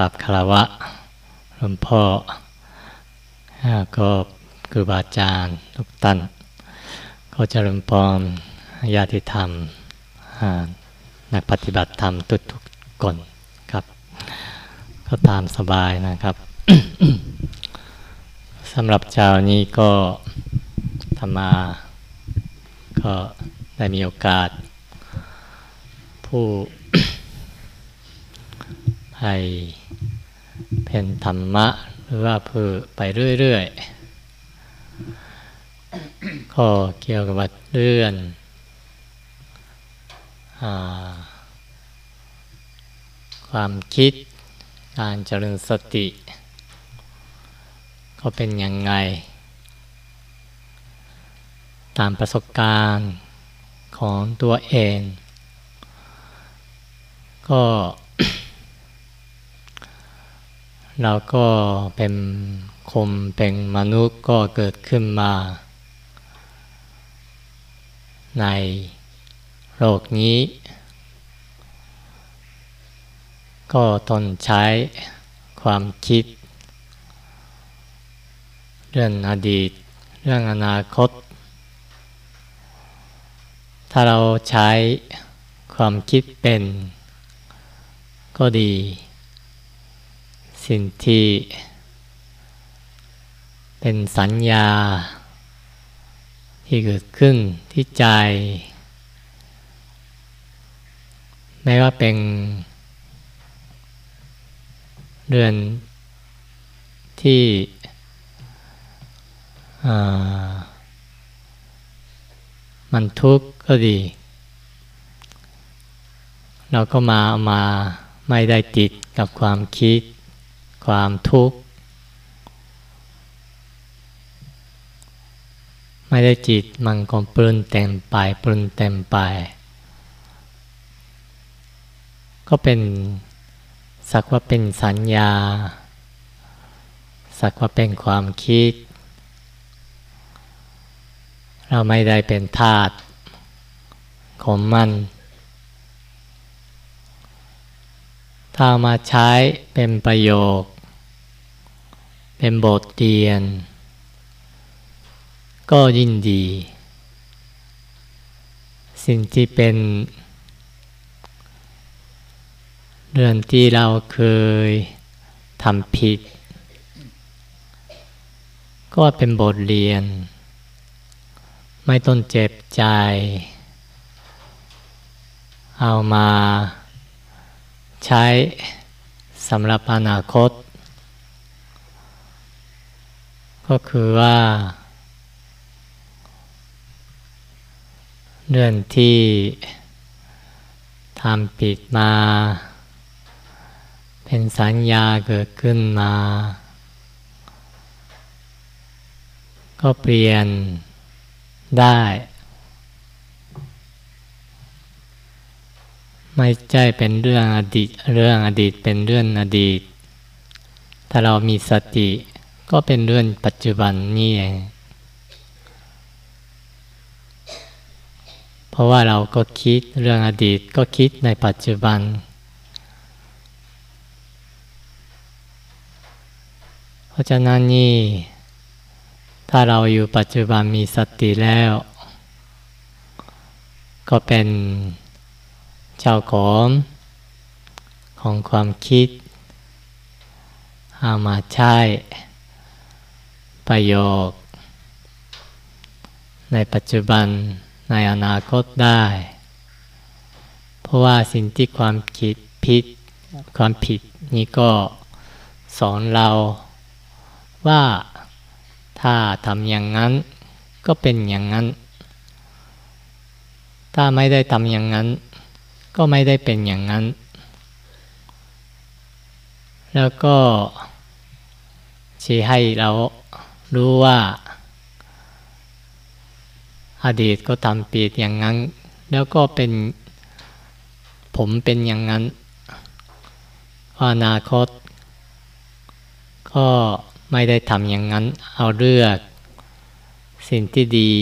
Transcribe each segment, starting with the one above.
กราบคารวะหลวงพ่อก็ครูบาอาจารย์ทุกท่านก็เจริญพรญาติธรรมนักปฏิบัติธรรมทุกทุกคนครับ ก็ตามสบายนะครับสำหรับเช้านี้ก็ธรรมา ก็ได้มีโอกาส ผู้ให้ เป็นธรรมะ หรือว่าเพื่อไปเรื่อยๆก็เกี่ยวกับเรื่องอความคิดการเจริญสติ ก็เป็นยังไง ตามประสบการณ์ของตัวเอง ก็ เราก็เป็นคมเป็นมนุษย์ก็เกิดขึ้นมา ในโลกนี้ ก็ตนใช้ความคิด เรื่องอดีต เรื่องอนาคต ถ้าเราใช้ความคิดเป็น ก็ดี สิ่งที่ เป็นสัญญา ที่เกิดขึ้นที่ใจ ไม่ว่าเป็นเรือนที่มันทุกข์ก็ดี เราก็มามาไม่ได้ติดกับความคิด ความทุกข์ ไม่ได้จิตมันก็ปรุนเต็มไปปรุนเต็มไป ก็เป็นสักว่าเป็นสัญญา สักว่าเป็นความคิด เราไม่ได้เป็นธาตุของมันถ้ามาใช้เป็นประโยค เป็นบทเรียน ก็ยินดี สิ่งที่เป็น เรื่องที่เราเคยทำผิด ก็เป็นบทเรียน ไม่ต้องเจ็บใจ เอามาใช้สำหรับอนาคต ก็คือว่า เรื่องที่ทำผิดมา เป็นสัญญาเกิดขึ้นมา ก็เปลี่ยนได้ ไม่ใช่เป็นเรื่องอดีต เรื่องอดีตเป็นเรื่องอดีต ถ้าเรามีสติ ก็เป็นเรื่องปัจจุบันนี่เอง เพราะว่าเราก็คิดเรื่องอดีตก็คิดในปัจจุบัน เพราะฉะนั้นนี่ ถ้าเราอยู่ปัจจุบันมีสติแล้ว ก็เป็นเจ้าของของความคิดเอามาใช้ ประโยค ในปัจจุบันในอนาคตได้ เพราะว่าสิ่งที่ความคิดผิดความผิดนี้ก็สอนเราว่าถ้าทำอย่างนั้นก็เป็นอย่างนั้น ถ้าไม่ได้ทำอย่างนั้น ก็ไม่ได้เป็นอย่างนั้น แล้วก็ชี้ให้เรา รู้ว่า อดีตก็ทำผิดอย่างนั้น แล้วก็เป็นผมเป็นอย่างนั้นอนาคต ก็ไม่ได้ทำอย่างนั้น เอาเลือกสิ่งที่ดี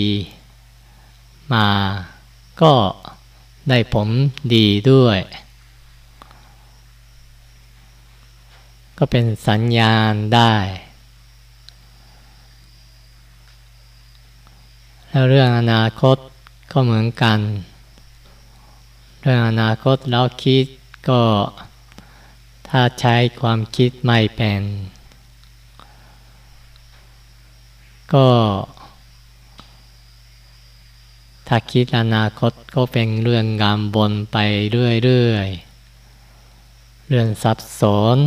มาก็ได้ผมดีด้วย ก็เป็นสัญญาณได้ แล้วเรื่องอนาคตก็เหมือนกัน เรื่องอนาคตเราคิดก็ถ้าใช้ความคิดไม่เป็น ก็ถ้าคิดอนาคตก็เป็นเรื่องงามบนไปเรื่อยๆ เรื่องซับซ้อน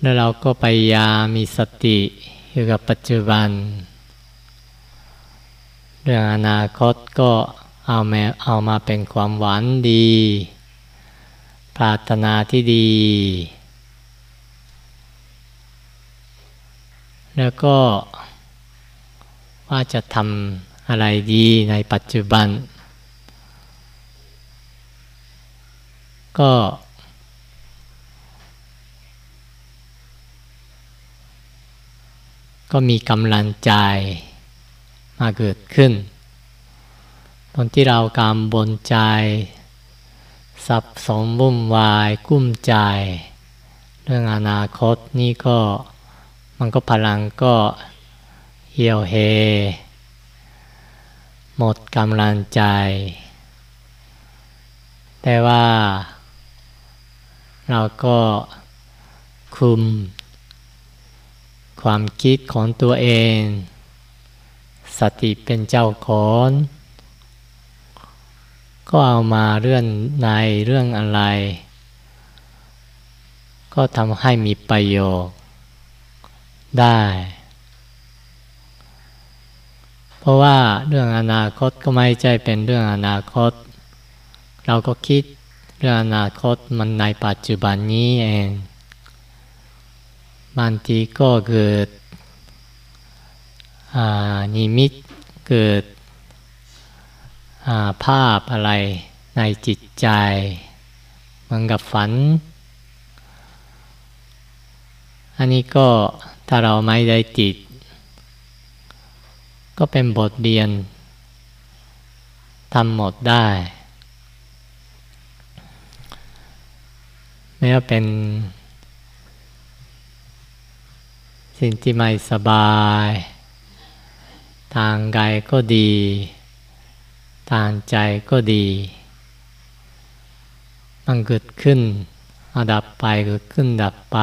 แล้วเราก็พยายามีสติ อยู่กับปัจจุบัน เรื่องอนาคตก็เอามาเอามาเป็นความหวังดี ปรารถนาที่ดี แล้วก็ว่าจะทำอะไรดีในปัจจุบัน ก็ ก็มีกำลังใจมาเกิดขึ้น ตอนที่เรากำบนใจ สับสนวุ่นวายกุ้มใจ เรื่องอนาคตนี่ก็มันก็พลังก็เหี่ยวเฮ หมดกำลังใจ แต่ว่าเราก็คุม ความคิดของตัวเอง สติเป็นเจ้าของ ก็เอามาเรื่องในเรื่องอะไร ก็ทำให้มีประโยชน์ได้ เพราะว่าเรื่องอนาคตก็ไม่ใช่เป็นเรื่องอนาคต เราก็คิดเรื่องอนาคตมันในปัจจุบันนี้เอง บางทีก็เกิดนิมิตเกิดภาพอะไรในจิตใจเหมือนกับฝัน อันนี้ก็ถ้าเราไม่ได้ติด ก็เป็นบทเรียนทำหมดได้ไม่ว่าเป็น สิ่งที่ไม่สบาย ทางกายก็ดี ทางใจก็ดี มันเกิดขึ้นดับไปเกิดขึ้นดับไป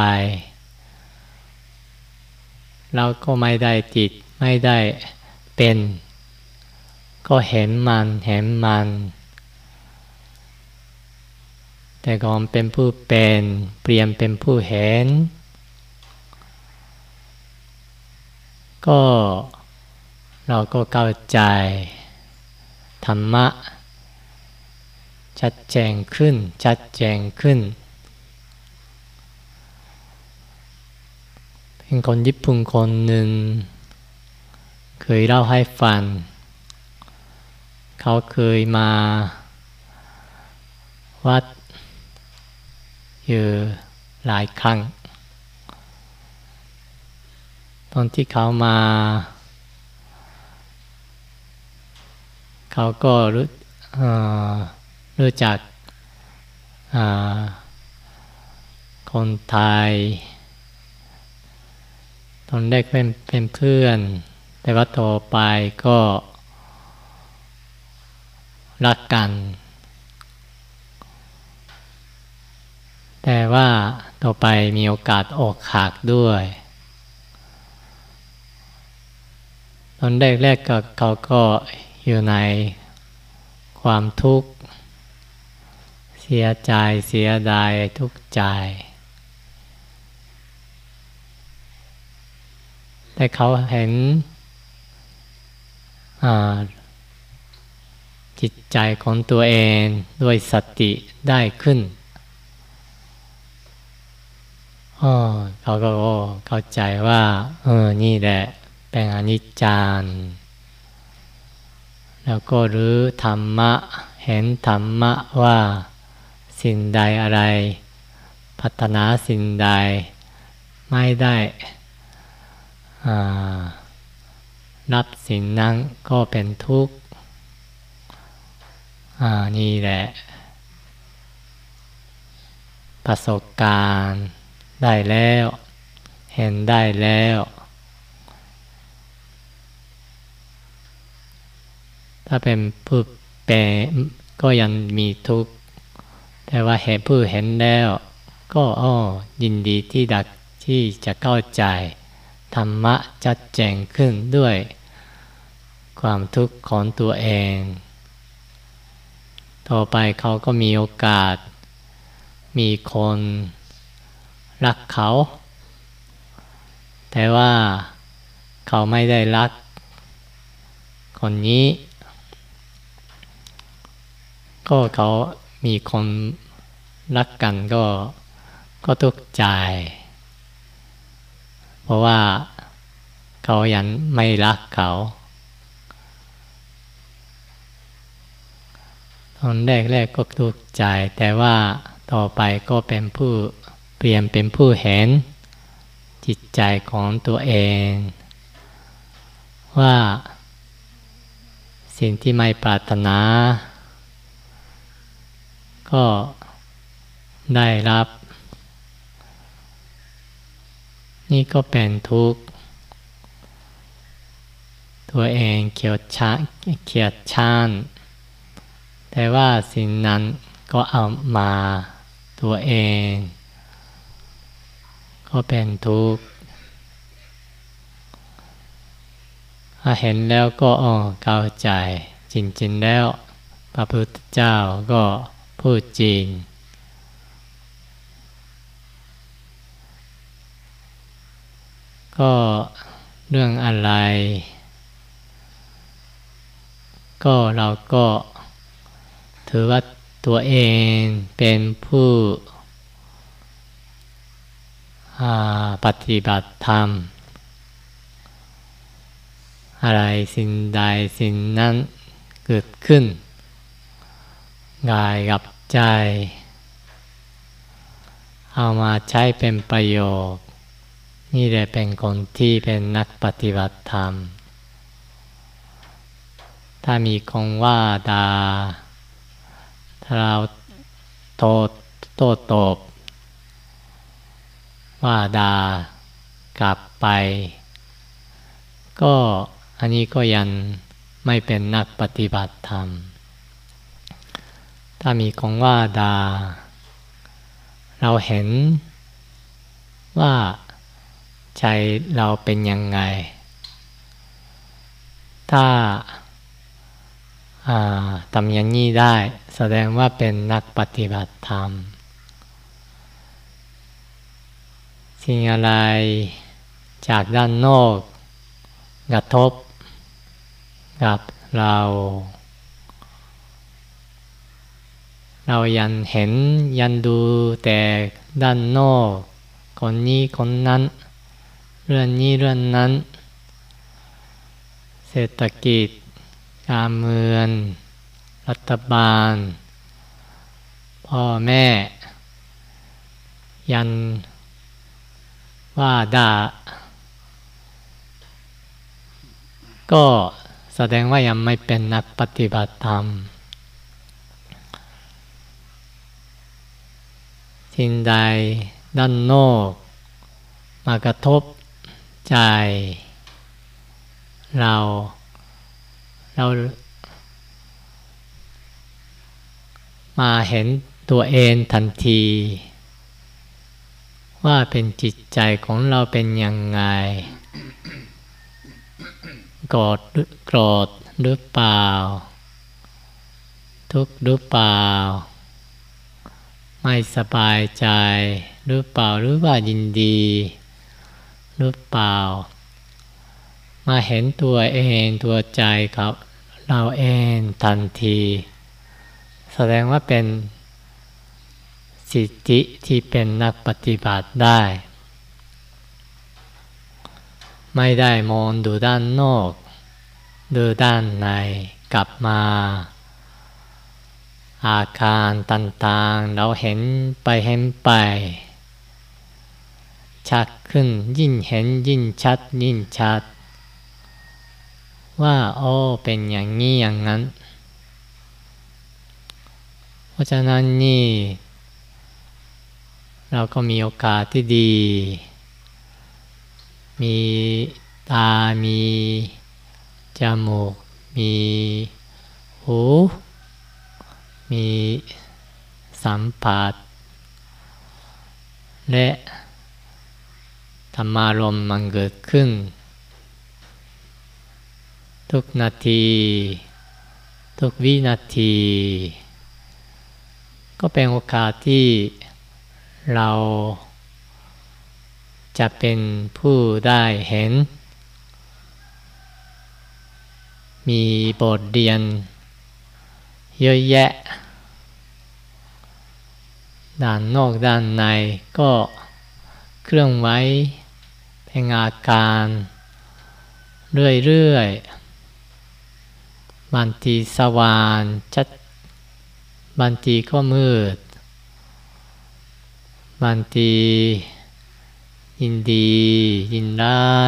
เราก็ไม่ได้ติดไม่ได้เป็น ก็เห็นมันเห็นมัน แต่ก่อนเป็นผู้เป็น เปลี่ยนเป็นผู้เห็น ก็เราก็เข้าใจ ธรรมะ ชัดแจ้งขึ้น ชัดแจ้งขึ้น เป็นคนญี่ปุ่นคนหนึ่ง เคยเล่าให้ฟัง เขาเคยมาวัดอยู่หลายครั้ง ตอนที่เขามา เขาก็รู้รู้จักคนไทย ตอนแรกเป็นเป็นเพื่อน แต่ว่าต่อไปก็รักกัน แต่ว่าต่อไปมีโอกาสออกหักด้วย ต อนแรกๆก็เขาก็อยู่ในความทุกข์ เสียใจเสียดายทุกข์ใจ แต่เขาเห็นจิตใจของตัวเองด้วยสติได้ขึ้นเขาก็เข้าใจว่า เออ นี่แหละ เป็นอนิจจานแล้วก็รู้ธรรมะ เห็นธรรมะว่าสิ่งใดอะไร พัฒนาสิ่งใดไม่ได้รับสิ่งนั้นก็เป็นทุกข์นี่แหละ ประสบการณ์ได้แล้ว เห็นได้แล้ว ถ้าเป็นผู้แปลก็ยังมีทุกข์ แต่ว่าเห็นผู้เห็นแล้ว ก็อ้อยินดีที่ดักที่จะเข้าใจ ธรรมะจัดแจงขึ้นด้วย ความทุกข์ของตัวเอง ต่อไปเขาก็มีโอกาส มีคนรักเขา แต่ว่าเขาไม่ได้รัก คนนี้ ก็เขามีคนรักกันก็ก็ทุกข์ใจ เพราะว่าเขายันไม่รักเขา ตอนแรกแรกก็ทุกข์ใจ แต่ว่าต่อไปก็เป็นผู้เปลี่ยนเป็นผู้เห็น จิตใจของตัวเอง ว่าสิ่งที่ไม่ปรารถนา ก็ได้รับ นี่ก็เป็นทุกข์ ตัวเองเขียวชาเขียดชานแต่ว่าสิ่งนั้นก็เอามาตัวเอง ก็เป็นทุกข์ถ้าเห็นแล้วก็อ๋อเข้าใจ จริง ๆ แล้ว พระพุทธเจ้าก็ พูดจริง ก็เรื่องอะไร ก็เราก็ถือว่าตัวเองเป็นผู้ปฏิบัติธรรม อะไรสิ่งใดสิ่งนั้นเกิดขึ้นกายกับ ใจ เอามาใช้เป็นประโยชน์ นี่แหละเป็นคนที่เป็นนักปฏิบัติธรรม ถ้ามีคงว่าดาถ้าเราโตโตตบ ว่าดากลับไป ก็อันนี้ก็ยังไม่เป็นนักปฏิบัติธรรม ถ้ามีของว่าดา เราเห็นว่าใจเราเป็นยังไง ถ้าทำอย่างนี้ได้ แสดงว่าเป็นนักปฏิบัติธรรม สิ่งอะไรจากด้านนอกกระทบกับเรา เรายันเห็นยันดูแต่ด้านนอก คนนี้คนนั้น เรื่องนี้เรื่องนั้น เศรษฐกิจ การเมือง รัฐบาล พ่อแม่ ยันว่าด่า ก็แสดงว่ายังไม่เป็นนักปฏิบัติธรรม สิ่งใดด้านนอก มากระทบใจ เรา เรามาเห็นตัวเองทันที ว่าเป็นจิตใจของเราเป็นยังไงโกรธโกรธหรือเปล่า ทุกข์หรือเปล่า ไม่สบายใจหรือเปล่าหรือว่ายินดีหรือเปล่า มาเห็นตัวเองตัวใจครับเราเองทันที แสดงว่าเป็นสิทธิที่เป็นนักปฏิบัติได้ ไม่ได้มองดูด้านนอก ดูด้านในกลับมา อาการต่างๆ เราเห็นไปเห็นไป ชัดขึ้นยิ่งเห็นยิ่งชัดยิ่งชัด ว่าโอ้เป็นอย่างนี้อย่างนั้น เพราะฉะนั้นนี่ เราก็มีโอกาสที่ดี มีตา มีจมูก มีหู มีสัมผัสและธรรมารมมันเกิดขึ้น ทุกนาที ทุกวินาที ก็เป็นโอกาสที่เราจะเป็นผู้ได้เห็น มีบทเรียน เยอะแยะ ด้านนอกด้านในก็เครื่องไว้เป็นอาการ เรื่อยๆบางทีสว่างชัดบางทีก็มืดบางทียินดียินได้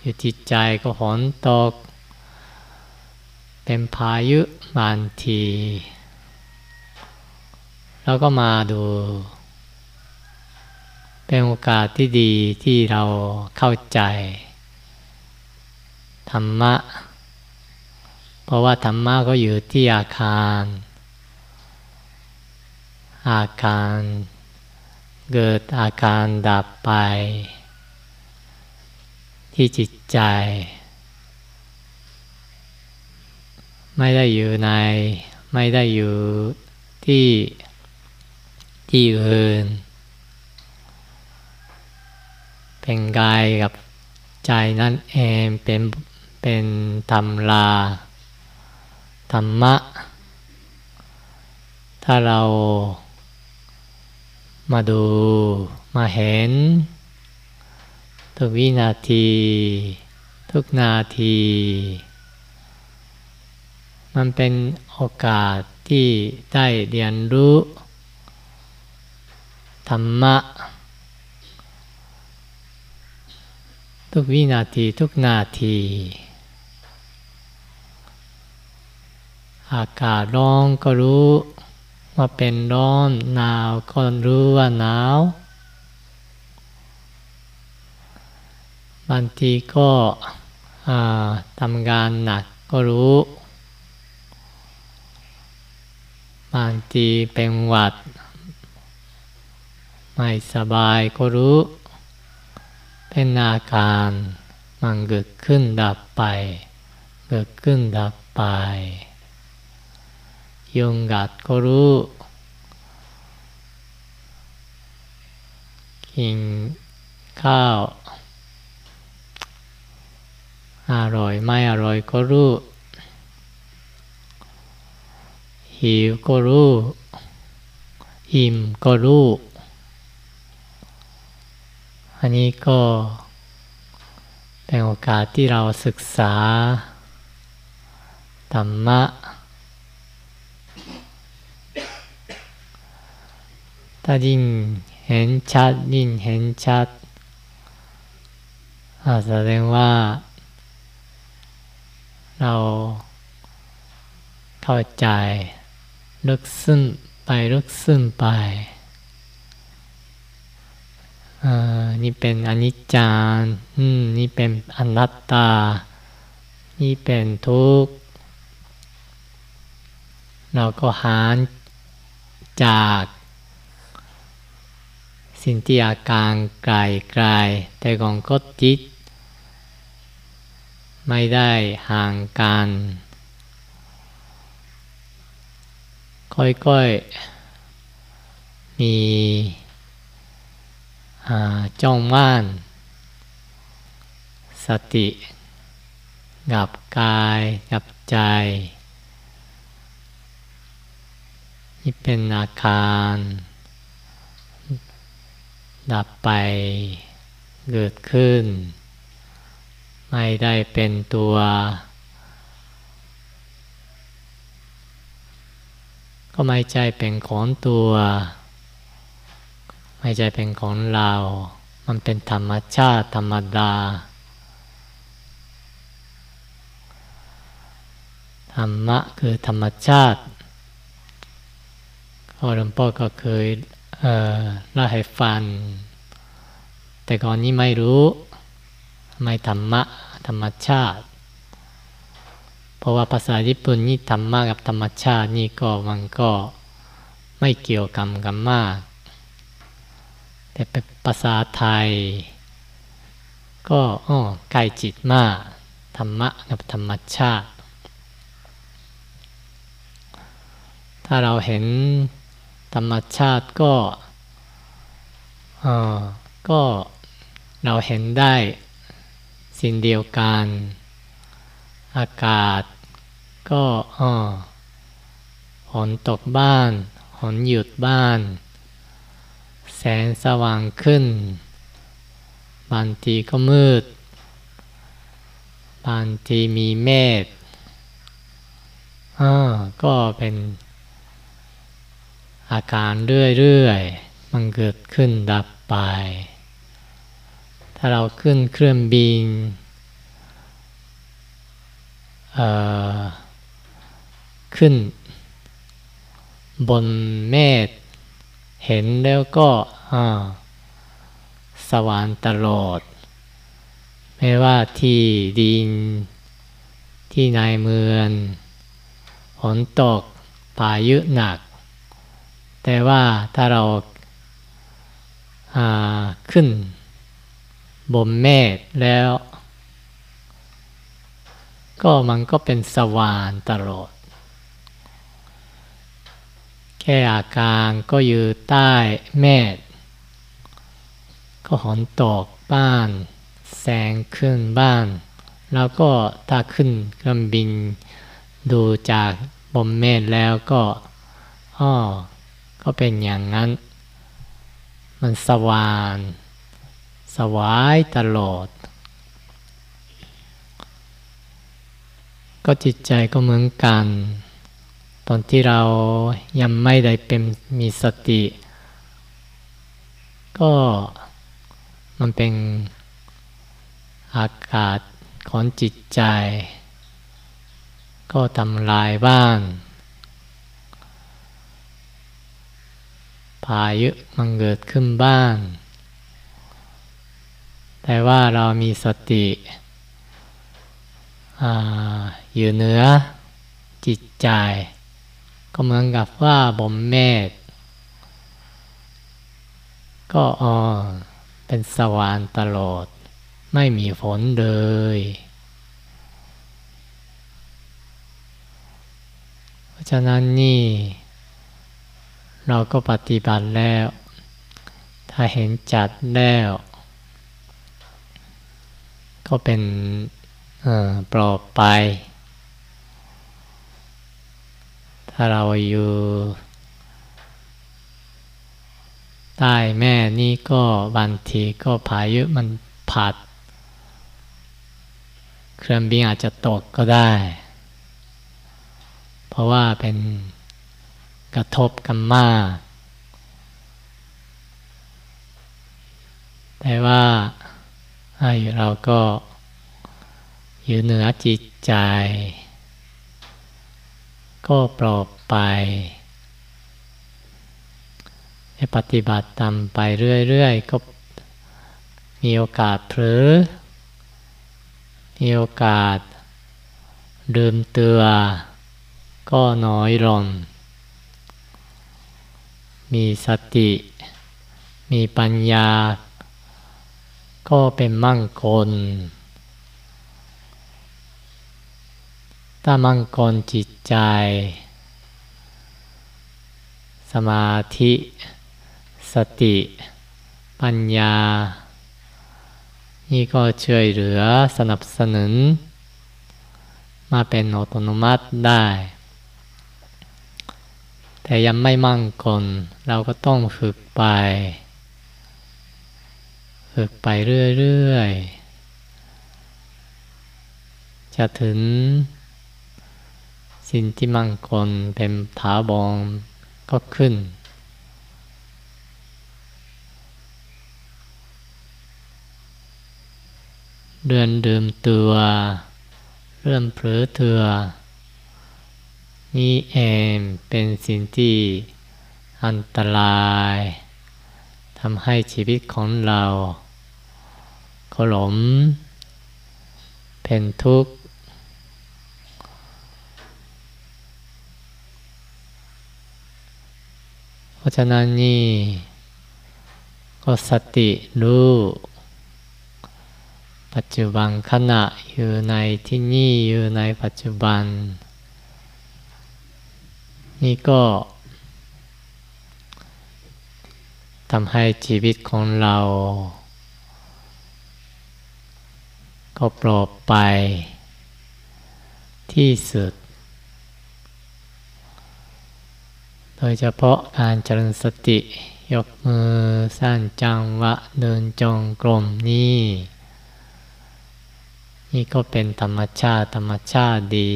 อยู่จิตใจก็ฝนตก เป็นพายุบางที แล้วก็มาดู เป็นโอกาสที่ดีที่เราเข้าใจ ธรรมะ เพราะว่าธรรมะก็อยู่ที่อาคาร อาการเกิดอาการดับไป ที่จิตใจ ไม่ได้อยู่ใน ไม่ได้อยู่ที่ที่อื่น เป็นกายกับใจนั่นเองเป็นเป็นธรรมลาธรรมะ ถ้าเรามาดูมาเห็น ทุกวินาที ทุกนาที มันเป็นโอกาสที่ได้เรียนรู้ ธรรมะ ทุกวินาทีทุกนาที อากาศร้อนก็รู้ว่าเป็นร้อนหนาวก็รู้ว่าหนาวบางทีก็ทำงานหนักก็รู้ บางทีเป็นหวัด ไม่สบายก็รู้ เป็นอาการมันเกิดขึ้นดับไป เกิดขึ้นดับไป ยุงกัดก็รู้กินข้าว อร่อยไม่อร่อยก็รู้ หิวก็รู้อิ่มก็รู้ อันนี้ก็เป็นโอกาสที่เราศึกษาธรรมะ ถ้ายิ่งเห็นชัดยิ่งเห็นชัดแสดงว่า เราเข้าใจ ลึกซึ้งไปลึกซึ้งไปนี่เป็นอนิจจารนี่เป็นอนัตตา นี่เป็นทุกข์ เราก็หารจาก สิ่งที่อาการไกลไกลแต่ของก็จิต ไม่ได้ห่างกัน ค่อยๆ มีจ้องม่าน สติ กับกายกับใจ นี่เป็นอาคาร ดับไปเกิดขึ้น ไม่ได้เป็นตัว ก็ไม่ใช่เป็นของตัว ไม่ใช่เป็นของเรา มันเป็นธรรมชาติธรรมดา ธรรมะคือธรรมชาติก็ราะหลวงพ่อก็เคยเล่าให้ฟังแต่ก่อนนี้ไม่รู้ ไม่ธรรมะธรรมชาติ เพราะว่าภาษาญี่ปุ่นนี่ธรรมะกับธรรมชาตินี่ก็มันก็ไม่เกี่ยวกันกันมาก แต่เป็นภาษาไทย ก็อ้อใกล้จิตมาก ธรรมะกับธรรมชาติ ถ้าเราเห็นธรรมชาติก็เออก็เราเห็นได้สิ่งเดียวกัน อากาศ ก็เออฝนตกบ้านฝนหยุดบ้าน แสงสว่างขึ้น บางทีก็มืด บางทีมีเมฆอ่าก็เป็นอาการเรื่อยๆ มันเกิดขึ้นดับไป ถ้าเราขึ้นเครื่องบิน ขึ้น บนเมฆเห็นแล้วก็สว่างตลอด ไม่ว่าที่ดิน ที่ในเมืองฝนตกพายุหนัก แต่ว่าถ้าเราขึ้นบนเมฆแล้ว ก็มันก็เป็นสว่างตลอด แค่อาการก็อยู่ใต้เมฆก็หอนตกบ้าน แสงขึ้นบ้าน แล้วก็ถ้าขึ้นเครื่องบิน ดูจากบนเมฆแล้วก็อ้อก็เป็นอย่างนั้น มันสว่างสวายตลอด ก็จิตใจก็เหมือนกัน ตอนที่เรายังไม่ได้เป็นมีสติ ก็มันเป็นอากาศของจิตใจ ก็ทำลายบ้านพายุมันเกิดขึ้นบ้าง แต่ว่าเรามีสติ อยู่เหนือจิตใจ ก็เหมือนกับว่าบ่มเมฆก็อ๋อเป็นสว่างตลอด ไม่มีฝนเลย เพราะฉะนั้นนี่ เราก็ปฏิบัติแล้ว ถ้าเห็นจัดแล้ว ก็เป็น ปลอบไป ถ้าเราอยู่ ใต้แม่นี่ก็บางทีก็พายุมันผัด เครื่องบินอาจจะตกก็ได้ เพราะว่าเป็นกระทบกันมาก แต่ว่าเราก็ อยู่เหนือจิตใจ ก็ปลอบไป ให้ปฏิบัติตามไปเรื่อยๆ ก็มีโอกาสเผลอมีโอกาสลืมเตือ ก็น้อยลงมีสติ มีปัญญา ก็เป็นมั่งคล ถ้ามังคลจิตใจ สมาธิ สติ ปัญญา นี่ก็ช่วยเหลือสนับสนุน มาเป็นอัตโนมัติได้ แต่ยังไม่มั่งคงเราก็ต้องฝึกไป ฝึกไปเรื่อย ๆ จะถึง สิ่งที่มั่งคงเป็นถาบองก็ขึ้น เดือนเดิมตัว เริ่มเผลอเถือนี่เองเป็นสิ่งที่อันตรายทำให้ชีวิตของเราขลมเป็นทุกข์ เพ ราะฉะนั้นนี่ ก็สติรู้ปัจจุบันขณะอยู่ในที่นี่อยู่ในปัจจุบัน นี่ก็ทำให้ชีวิตของเรา ก็ปลอดไปที่สุด โด ยเฉพาะการเจริญสติ ยกมือสร้างจังหวะเดินจงกรมนี่ นี่ก็เป็นธรรมชาติธรรมชาติดี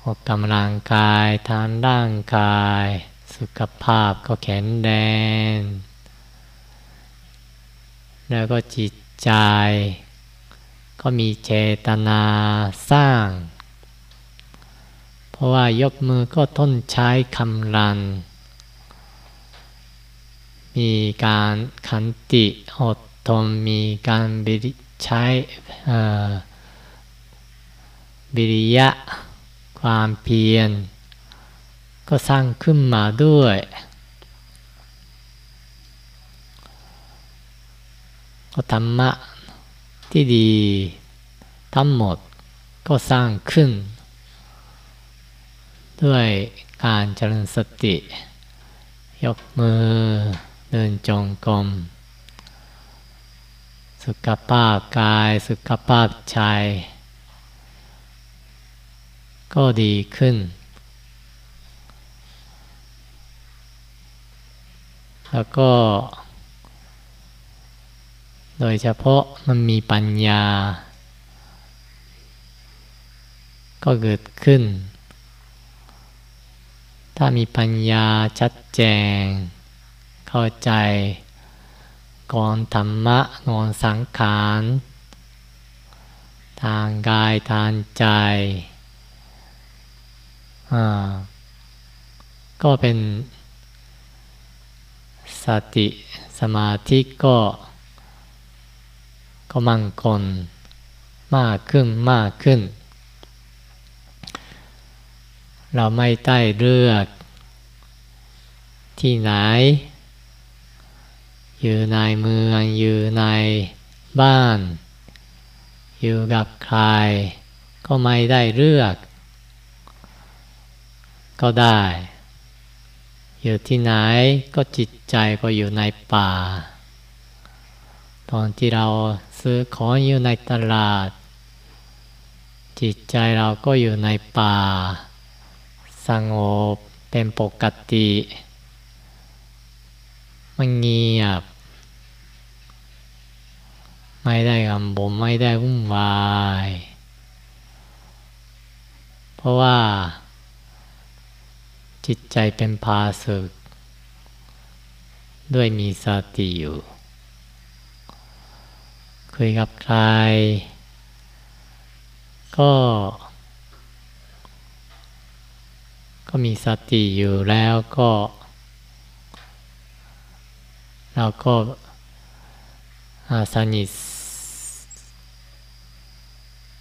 ออกกำลังกายทางร่างกาย สุขภาพก็แข็งแรงแล้วก็จิตใจ ก็มีเจตนาสร้าง เพราะว่ายกมือก็ต้นใช้คำรัน มีการขันติอดทนมีการบิริใช้บิริยะ ความเพียร ก็สร้างขึ้นมาด้วย ก็ธรรมะที่ดีทั้งหมดก็สร้างขึ้น ด้วยการเจริญสติ ยกมือเดินจงกรม สุขภาพกายสุขภาพใจก็ดีขึ้น แล้วก็ โดยเฉพาะมันมีปัญญา ก็เกิดขึ้น ถ้ามีปัญญาชัดแจง เข้าใจกอนธรรมะงอนสังขาร ทางกายทางใจ ก็เป็นสติสมาธิก็ก็มั่งคงมากขึ้นมากขึ้น เราไม่ได้เลือกที่ไหน อยู่ในเมือง อยู่ในบ้าน อยู่กับใคร ก็ไม่ได้เลือก ก็ได้ อยู่ที่ไหนก็จิตใจก็อยู่ในป่า ตอนที่เราซื้อของอยู่ในตลาด จิตใจเราก็อยู่ในป่า สงบเป็นปกติ มันเงียบ ไม่ได้กำบมไม่ได้วุ่นวาย เพราะว่า จิตใจเป็นพาสึก ด้วยมีสติอยู่ คุยกับใคร ก็ ก็มีสติอยู่แล้วก็เราก็สนิท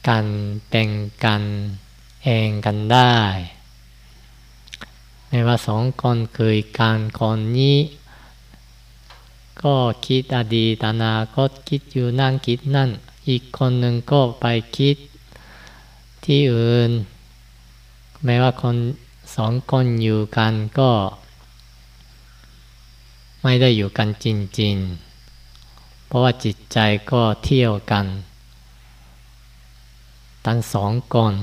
กันเป็นกันเองกันได้ ไม่ว่าสองคนเคยการคนนี้ ก็คิดอดีตอนาคตคิดอยู่นั่งคิดนั่น อีกคนหนึ่งก็ไปคิดที่อื่น ไม่ว่าคน สองคนอยู่กันก็ ไม่ได้อยู่กันจริง ๆ เพราะว่าจิตใจก็เที่ยวกัน ทั้งสองคน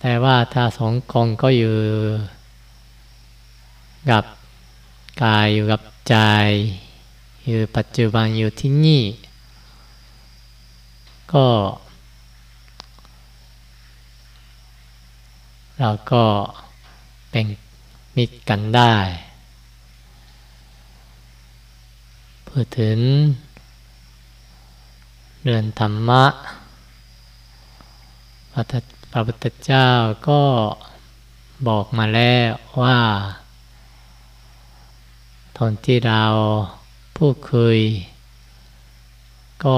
แต่ว่าถ้าสองกองก็อยู่ กับกายอยู่กับใจ อยู่ปัจจุบันอยู่ที่นี่ ก็ เราก็เป็นมิตรกันได้พูดถึงเรื่องธรรมะพระพระพุทธเจ้าก็บอกมาแล้วว่าตอนที่เราพูดคุย ก็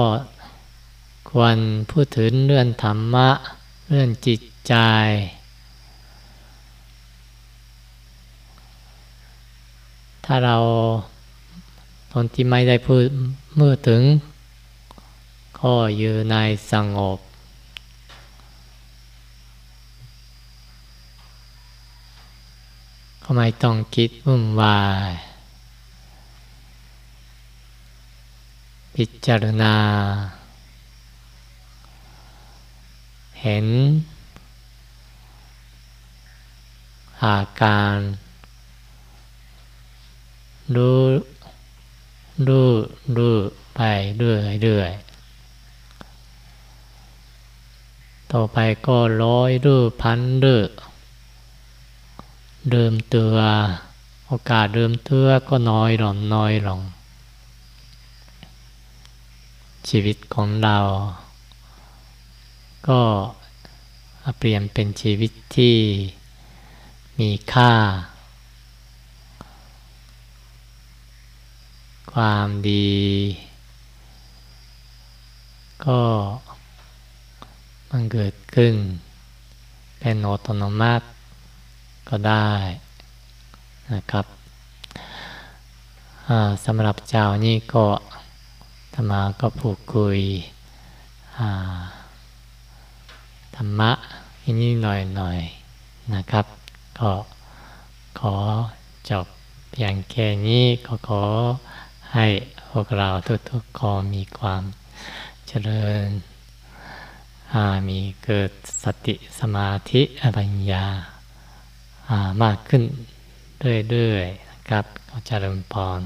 ควรพูดถึงเรื่องธรรมะ เรื่องจิตใจ ถ้าเราตอนที่ไม่ได้พูดเมื่อถึง ก็อยู่ในสงบ ก็ไม่ต้องคิดวุ่นวายพิจารณา เห็นอาการ รู้รู้รู้ไปเรื่อยเรื่อยต่อไปก็ร้อยรู้พันรู้เดิมตัวโอกาสเดิมตัวก็น้อยลงน้อยลง ชีวิตของเรา ก็เปลี่ยนเป็นชีวิตที่มีค่า ความดี ก็มันเกิดขึ้นเป็นอัตโนมัติก็ได้นะครับสำหรับเจ้านี่ก็ธรรมาก็พูดคุยธรรมะนิดหน่อยหน่อยนะครับ ก็ขอจบอย่างแค่นี้ก็ขอ ให้พวกเราทุกๆคนมีความเจริญ มีเกิดสติสมาธิปัญญามากขึ้นเรื่อยๆครับก็เจริญพร